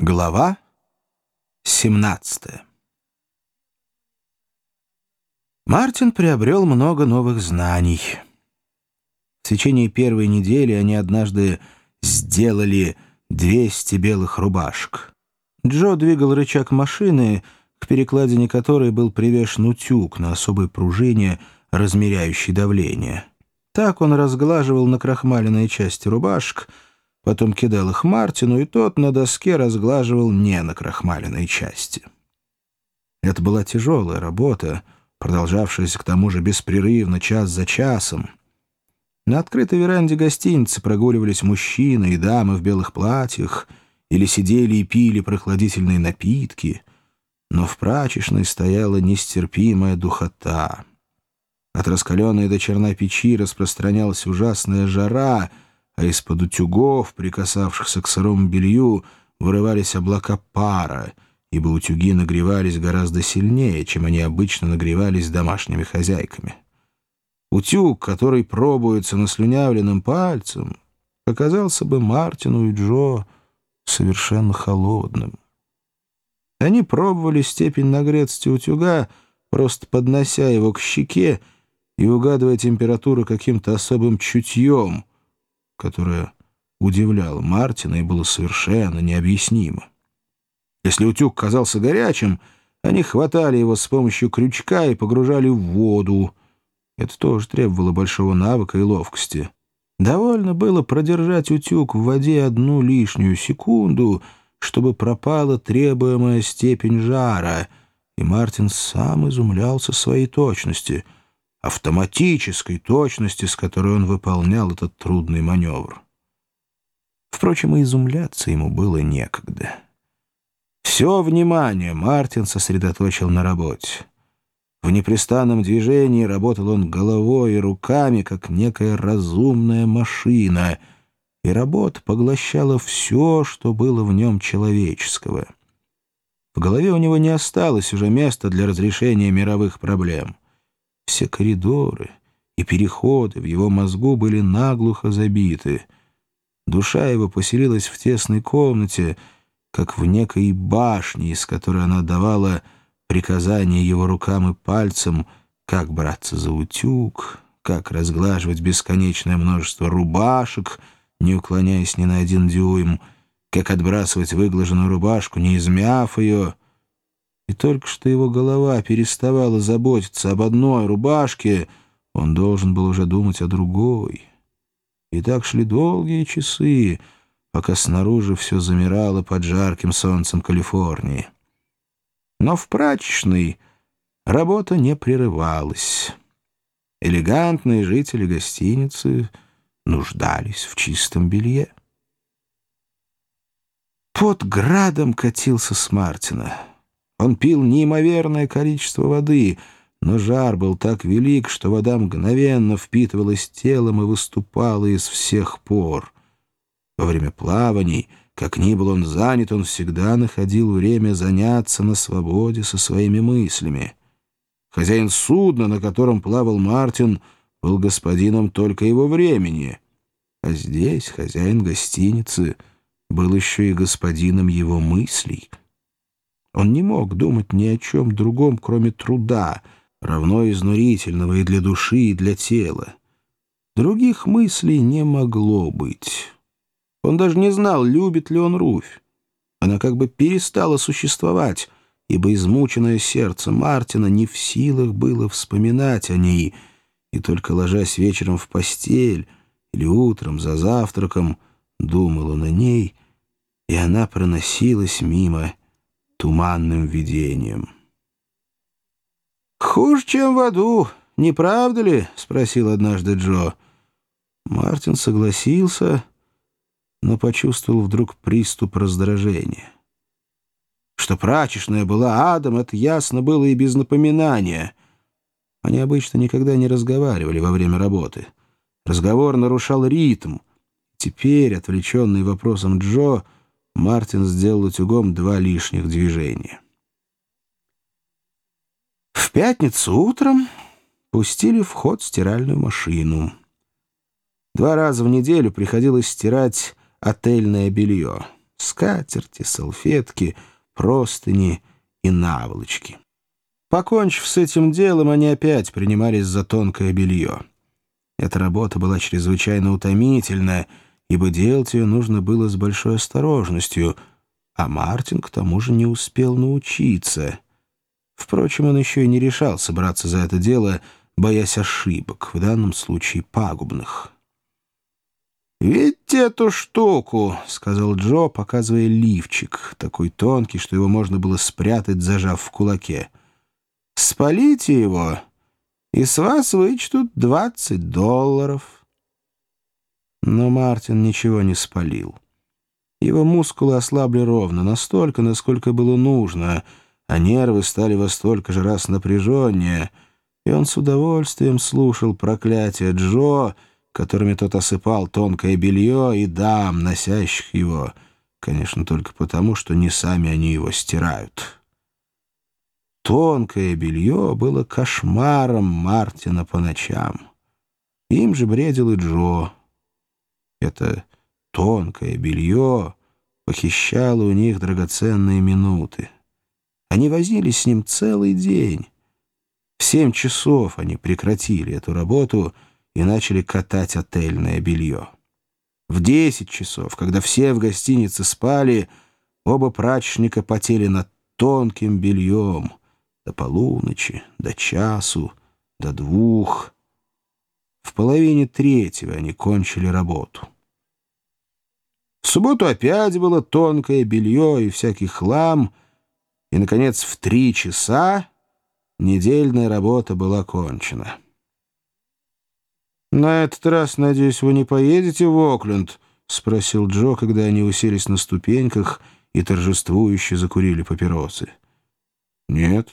Глава 17 Мартин приобрел много новых знаний. В течение первой недели они однажды сделали 200 белых рубашек. Джо двигал рычаг машины, к перекладине которой был привешен утюг на особой пружине, размеряющей давление. Так он разглаживал накрахмаленные части рубашек — потом кидал их Мартину, и тот на доске разглаживал не накрахмаленные части. Это была тяжелая работа, продолжавшаяся к тому же беспрерывно, час за часом. На открытой веранде гостиницы прогуливались мужчины и дамы в белых платьях или сидели и пили прохладительные напитки, но в прачечной стояла нестерпимая духота. От раскаленной до черна печи распространялась ужасная жара — а из-под утюгов, прикасавшихся к сырому белью, вырывались облака пара, ибо утюги нагревались гораздо сильнее, чем они обычно нагревались домашними хозяйками. Утюг, который пробуется наслюнявленным пальцем, показался бы Мартину и Джо совершенно холодным. Они пробовали степень нагретости утюга, просто поднося его к щеке и угадывая температуру каким-то особым чутьем, которое удивляло Мартина и было совершенно необъяснимо. Если утюг казался горячим, они хватали его с помощью крючка и погружали в воду. Это тоже требовало большого навыка и ловкости. Довольно было продержать утюг в воде одну лишнюю секунду, чтобы пропала требуемая степень жара, и Мартин сам изумлялся своей точности — автоматической точности, с которой он выполнял этот трудный маневр. Впрочем, и изумляться ему было некогда. Все внимание Мартин сосредоточил на работе. В непрестанном движении работал он головой и руками, как некая разумная машина, и работа поглощала все, что было в нем человеческого. В голове у него не осталось уже места для разрешения мировых проблем — все коридоры и переходы в его мозгу были наглухо забиты. Душа его поселилась в тесной комнате, как в некой башне, из которой она давала приказания его рукам и пальцам, как браться за утюг, как разглаживать бесконечное множество рубашек, не уклоняясь ни на один дюйм, как отбрасывать выглаженную рубашку, не измяв ее — и только что его голова переставала заботиться об одной рубашке, он должен был уже думать о другой. И так шли долгие часы, пока снаружи все замирало под жарким солнцем Калифорнии. Но в прачечной работа не прерывалась. Элегантные жители гостиницы нуждались в чистом белье. Под градом катился с Мартина. Он пил неимоверное количество воды, но жар был так велик, что вода мгновенно впитывалась телом и выступала из всех пор. Во время плаваний, как ни был он занят, он всегда находил время заняться на свободе со своими мыслями. Хозяин судна, на котором плавал Мартин, был господином только его времени, а здесь хозяин гостиницы был еще и господином его мыслей — он не мог думать ни о чем другом, кроме труда, равно изнурительного и для души, и для тела. Других мыслей не могло быть. Он даже не знал, любит ли он Руфь. Она как бы перестала существовать, ибо измученное сердце Мартина не в силах было вспоминать о ней, и только ложась вечером в постель или утром за завтраком, думал он о ней, и она проносилась мимо туманным видением. «Хуже, чем в аду, не правда ли?» — спросил однажды Джо. Мартин согласился, но почувствовал вдруг приступ раздражения. Что прачечная была адом, это ясно было и без напоминания. Они обычно никогда не разговаривали во время работы. Разговор нарушал ритм. Теперь, отвлеченный вопросом Джо, — Мартин сделал утюгом два лишних движения. В пятницу утром пустили в ход стиральную машину. Два раза в неделю приходилось стирать отельное белье. скатерти, салфетки, простыни и наволочки. Покончив с этим делом, они опять принимались за тонкое белье. Эта работа была чрезвычайно утомительная, ибо делать ее нужно было с большой осторожностью, а Мартин к тому же не успел научиться. Впрочем, он еще и не решался браться за это дело, боясь ошибок, в данном случае пагубных. «Видите эту штуку?» — сказал Джо, показывая лифчик, такой тонкий, что его можно было спрятать, зажав в кулаке. «Спалите его, и с вас вычтут двадцать долларов». Но Мартин ничего не спалил. Его мускулы ослабли ровно, настолько, насколько было нужно, а нервы стали во столько же раз напряженнее, и он с удовольствием слушал проклятие Джо, которыми тот осыпал тонкое белье и дам, носящих его, конечно, только потому, что не сами они его стирают. Тонкое белье было кошмаром Мартина по ночам. Им же бредил и Джо. Это тонкое белье похищало у них драгоценные минуты. Они возились с ним целый день. В семь часов они прекратили эту работу — и начали катать отельное белье. В десять часов, когда все в гостинице спали, оба прачечника потели над тонким бельем до полуночи, до часу, до двух. В половине третьего они кончили работу. В субботу опять было тонкое белье и всякий хлам, и, наконец, в три часа недельная работа была кончена. «На этот раз, надеюсь, вы не поедете в Окленд?» — спросил Джо, когда они уселись на ступеньках и торжествующе закурили папиросы. «Нет,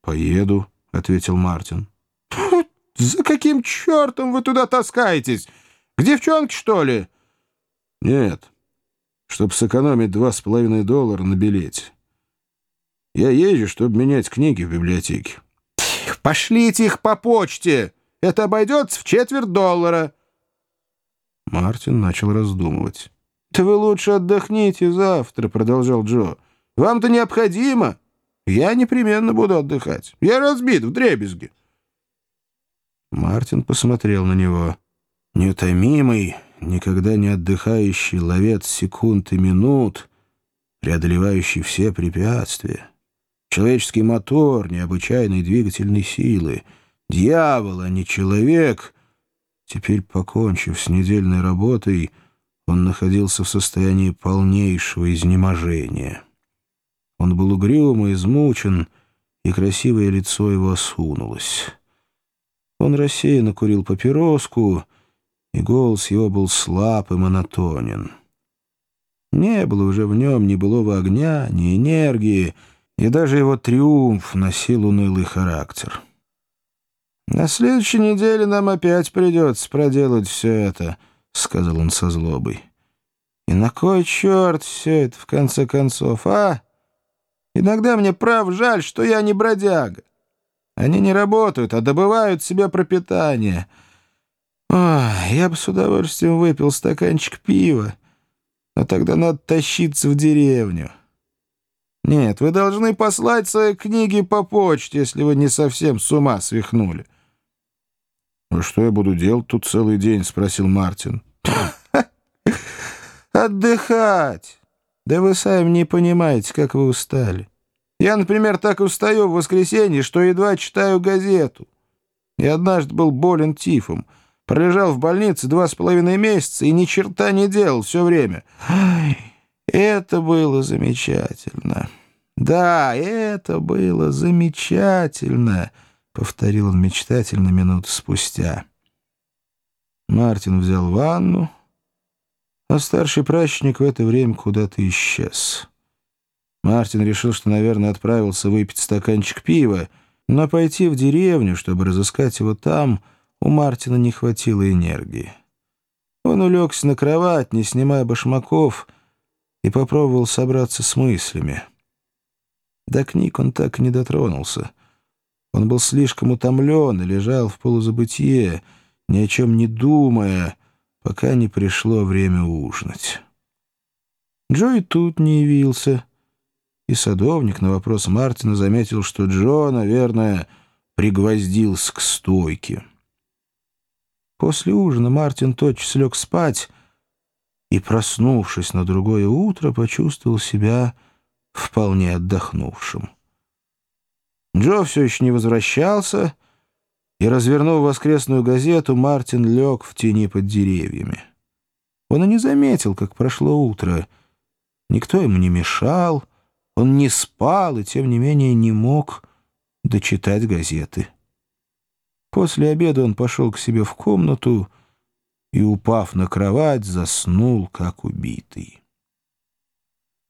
поеду», — ответил Мартин. «За каким чертом вы туда таскаетесь? К девчонке, что ли?» «Нет, чтобы сэкономить два с половиной доллара на билете. Я езжу, чтобы менять книги в библиотеке». «Пошлите их по почте!» Это обойдется в четверть доллара». Мартин начал раздумывать. «Да вы лучше отдохните завтра», — продолжал Джо. «Вам-то необходимо. Я непременно буду отдыхать. Я разбит в дребезге». Мартин посмотрел на него. Неутомимый, никогда не отдыхающий ловец секунд и минут, преодолевающий все препятствия. Человеческий мотор необычайной двигательной силы — Дьявол, а не человек. Теперь, покончив с недельной работой, он находился в состоянии полнейшего изнеможения. Он был угрюм и измучен, и красивое лицо его осунулось. Он рассеянно курил папироску, и голос его был слаб и монотонен. Не было уже в нем ни былого огня, ни энергии, и даже его триумф носил унылый характер. «На следующей неделе нам опять придется проделать все это», — сказал он со злобой. «И на кой черт все это, в конце концов, а? Иногда мне прав жаль, что я не бродяга. Они не работают, а добывают себе пропитание. Ой, я бы с удовольствием выпил стаканчик пива, но тогда надо тащиться в деревню». Нет, вы должны послать свои книги по почте, если вы не совсем с ума свихнули. «А что я буду делать тут целый день?» — спросил Мартин. «Отдыхать! Да вы сами не понимаете, как вы устали. Я, например, так устаю в воскресенье, что едва читаю газету. Я однажды был болен тифом, пролежал в больнице два с половиной месяца и ни черта не делал все время. Ай, это было замечательно. Да, это было замечательно». — повторил он мечтательно минуту спустя. Мартин взял ванну, а старший прачечник в это время куда-то исчез. Мартин решил, что, наверное, отправился выпить стаканчик пива, но пойти в деревню, чтобы разыскать его там, у Мартина не хватило энергии. Он улегся на кровать, не снимая башмаков, и попробовал собраться с мыслями. До книг он так и не дотронулся — он был слишком утомлен и лежал в полузабытие, ни о чем не думая, пока не пришло время ужинать. Джо и тут не явился. И садовник на вопрос Мартина заметил, что Джо, наверное, пригвоздился к стойке. После ужина Мартин тотчас лег спать и, проснувшись на другое утро, почувствовал себя вполне отдохнувшим. Джо все еще не возвращался, и, развернув воскресную газету, Мартин лег в тени под деревьями. Он и не заметил, как прошло утро. Никто ему не мешал, он не спал и, тем не менее, не мог дочитать газеты. После обеда он пошел к себе в комнату и, упав на кровать, заснул, как убитый.